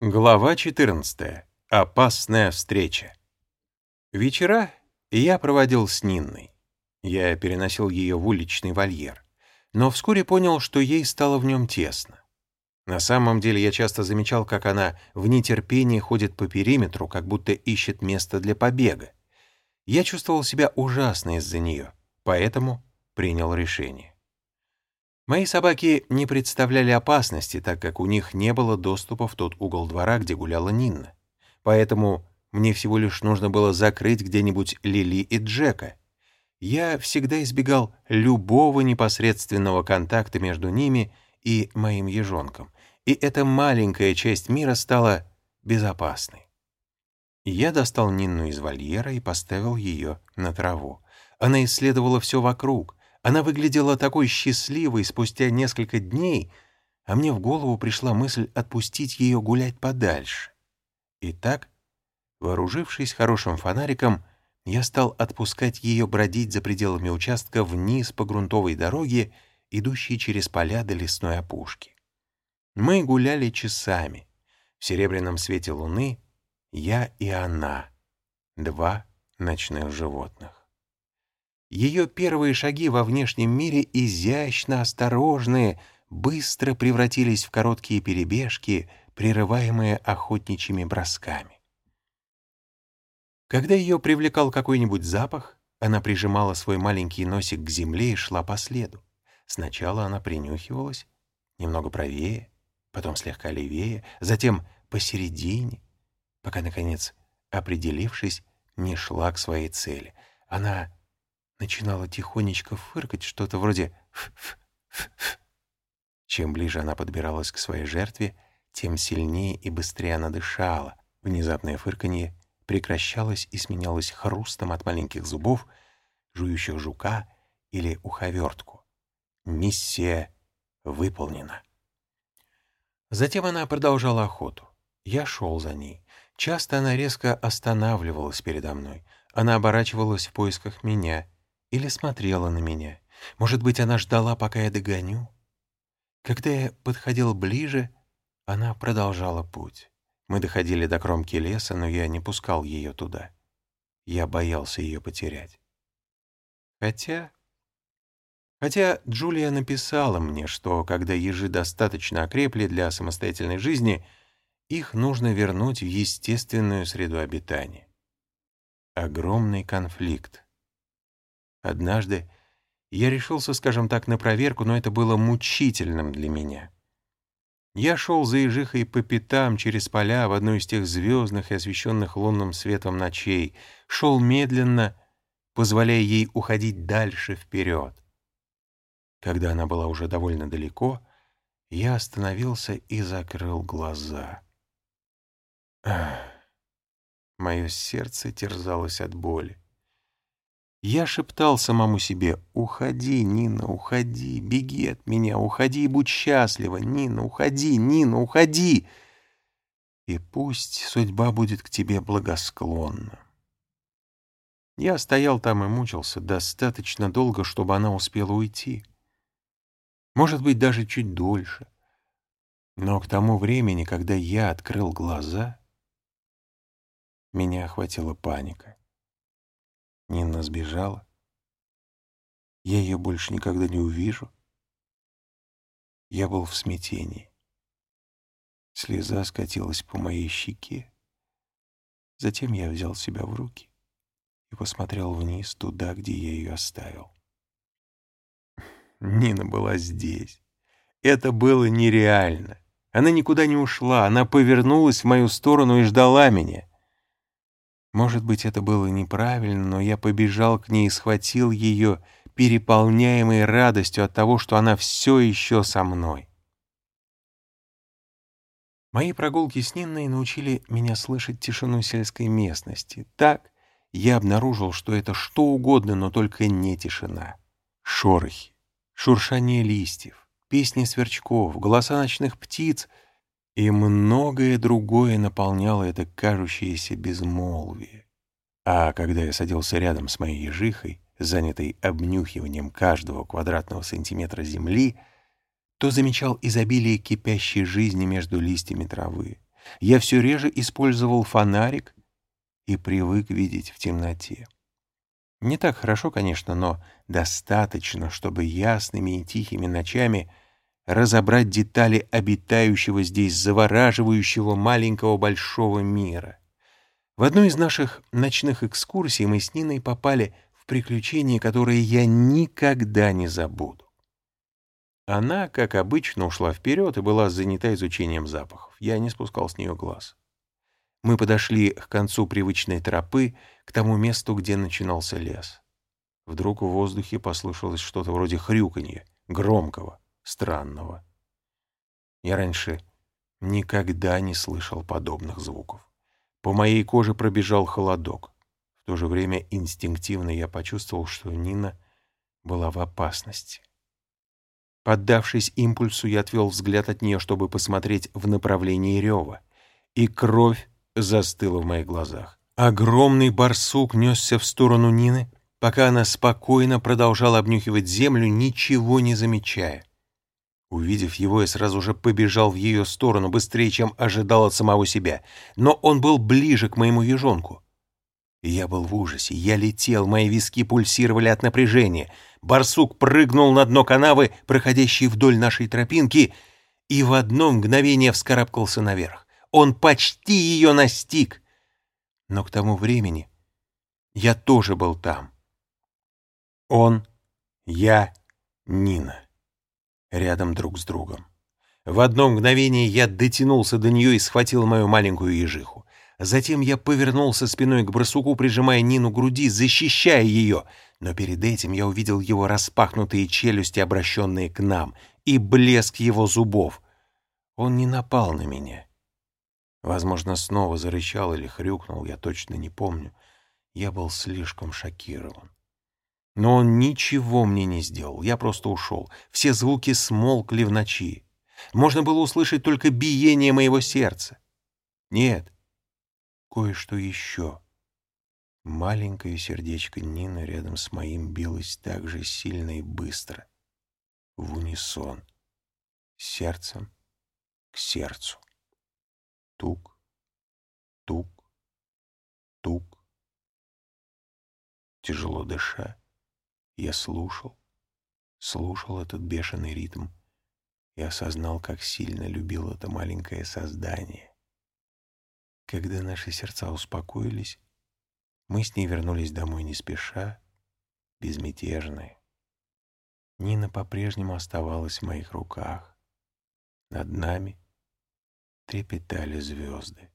Глава 14. Опасная встреча. Вечера я проводил с Нинной. Я переносил ее в уличный вольер, но вскоре понял, что ей стало в нем тесно. На самом деле я часто замечал, как она в нетерпении ходит по периметру, как будто ищет место для побега. Я чувствовал себя ужасно из-за нее, поэтому принял решение. Мои собаки не представляли опасности, так как у них не было доступа в тот угол двора, где гуляла Нинна. Поэтому мне всего лишь нужно было закрыть где-нибудь Лили и Джека. Я всегда избегал любого непосредственного контакта между ними и моим ежонком, и эта маленькая часть мира стала безопасной. Я достал Нинну из вольера и поставил ее на траву. Она исследовала все вокруг, она выглядела такой счастливой спустя несколько дней, а мне в голову пришла мысль отпустить ее гулять подальше. Итак, вооружившись хорошим фонариком, я стал отпускать ее бродить за пределами участка вниз по грунтовой дороге, идущей через поля до лесной опушки. Мы гуляли часами. В серебряном свете луны я и она, два ночных животных. Ее первые шаги во внешнем мире изящно осторожные, быстро превратились в короткие перебежки, прерываемые охотничьими бросками. Когда ее привлекал какой-нибудь запах, она прижимала свой маленький носик к земле и шла по следу. Сначала она принюхивалась, немного правее, потом слегка левее, затем посередине, пока, наконец, определившись, не шла к своей цели. Она начинала тихонечко фыркать, что-то вроде «ф-ф-ф-ф». Чем ближе она подбиралась к своей жертве, тем сильнее и быстрее она дышала. Внезапное фырканье прекращалось и сменялось хрустом от маленьких зубов, жующих жука или уховертку. Миссия выполнена. Затем она продолжала охоту. Я шел за ней. Часто она резко останавливалась передо мной. Она оборачивалась в поисках меня — или смотрела на меня. Может быть, она ждала, пока я догоню? Когда я подходил ближе, она продолжала путь. Мы доходили до кромки леса, но я не пускал ее туда. Я боялся ее потерять. Хотя... Хотя Джулия написала мне, что когда ежи достаточно окрепли для самостоятельной жизни, их нужно вернуть в естественную среду обитания. Огромный конфликт. Однажды я решился, скажем так, на проверку, но это было мучительным для меня. Я шел за ежихой по пятам через поля в одну из тех звездных и освещенных лунным светом ночей, шел медленно, позволяя ей уходить дальше вперед. Когда она была уже довольно далеко, я остановился и закрыл глаза. Ах, мое сердце терзалось от боли. Я шептал самому себе «Уходи, Нина, уходи, беги от меня, уходи и будь счастлива, Нина, уходи, Нина, уходи!» И пусть судьба будет к тебе благосклонна. Я стоял там и мучился достаточно долго, чтобы она успела уйти. Может быть, даже чуть дольше. Но к тому времени, когда я открыл глаза, меня охватила паника. Нина сбежала. Я ее больше никогда не увижу. Я был в смятении. Слеза скатилась по моей щеке. Затем я взял себя в руки и посмотрел вниз, туда, где я ее оставил. Нина была здесь. Это было нереально. Она никуда не ушла, она повернулась в мою сторону и ждала меня. Может быть, это было неправильно, но я побежал к ней и схватил ее, переполняемой радостью от того, что она все еще со мной. Мои прогулки с Нинной научили меня слышать тишину сельской местности. Так я обнаружил, что это что угодно, но только не тишина. Шорохи, шуршание листьев, песни сверчков, голоса ночных птиц — и многое другое наполняло это кажущееся безмолвие. А когда я садился рядом с моей ежихой, занятой обнюхиванием каждого квадратного сантиметра земли, то замечал изобилие кипящей жизни между листьями травы, Я все реже использовал фонарик и привык видеть в темноте. Не так хорошо, конечно, но достаточно, чтобы ясными и тихими ночами разобрать детали обитающего здесь завораживающего маленького большого мира. В одну из наших ночных экскурсий мы с Ниной попали в приключения, которые я никогда не забуду. Она, как обычно, ушла вперед и была занята изучением запахов. Я не спускал с нее глаз. Мы подошли к концу привычной тропы, к тому месту, где начинался лес. Вдруг в воздухе послышалось что-то вроде хрюканья, громкого, странного. Я раньше никогда не слышал подобных звуков. По моей коже пробежал холодок. В то же время инстинктивно я почувствовал, что Нина была в опасности. Поддавшись импульсу, я отвел взгляд от нее, чтобы посмотреть в направлении рева. И кровь застыла в моих глазах. Огромный барсук несся в сторону Нины, пока она спокойно продолжала обнюхивать землю, ничего не замечая. Увидев его, я сразу же побежал в ее сторону, быстрее, чем ожидал от самого себя. Но он был ближе к моему ежонку. Я был в ужасе. Я летел, мои виски пульсировали от напряжения. Барсук прыгнул на дно канавы, проходящей вдоль нашей тропинки, и в одно мгновение вскарабкался наверх. Он почти ее настиг. Но к тому времени я тоже был там. Он, я, Нина. Рядом друг с другом. В одно мгновение я дотянулся до нее и схватил мою маленькую ежиху. Затем я повернулся спиной к барсуку, прижимая Нину к груди, защищая ее. Но перед этим я увидел его распахнутые челюсти, обращенные к нам, и блеск его зубов. Он не напал на меня. Возможно, снова зарычал или хрюкнул, я точно не помню. Я был слишком шокирован. Но он ничего мне не сделал, я просто ушел. Все звуки смолкли в ночи. Можно было услышать только биение моего сердца. Нет, кое-что еще. Маленькое сердечко Нины рядом с моим билось так же сильно и быстро. В унисон. Сердцем к сердцу. Тук, тук, тук. Тяжело дыша, я слушал, слушал этот бешеный ритм и осознал, как сильно любил это маленькое создание. Когда наши сердца успокоились, мы с ней вернулись домой не спеша, безмятежные. Нина по-прежнему оставалась в моих руках. Над нами — трепетали звезды.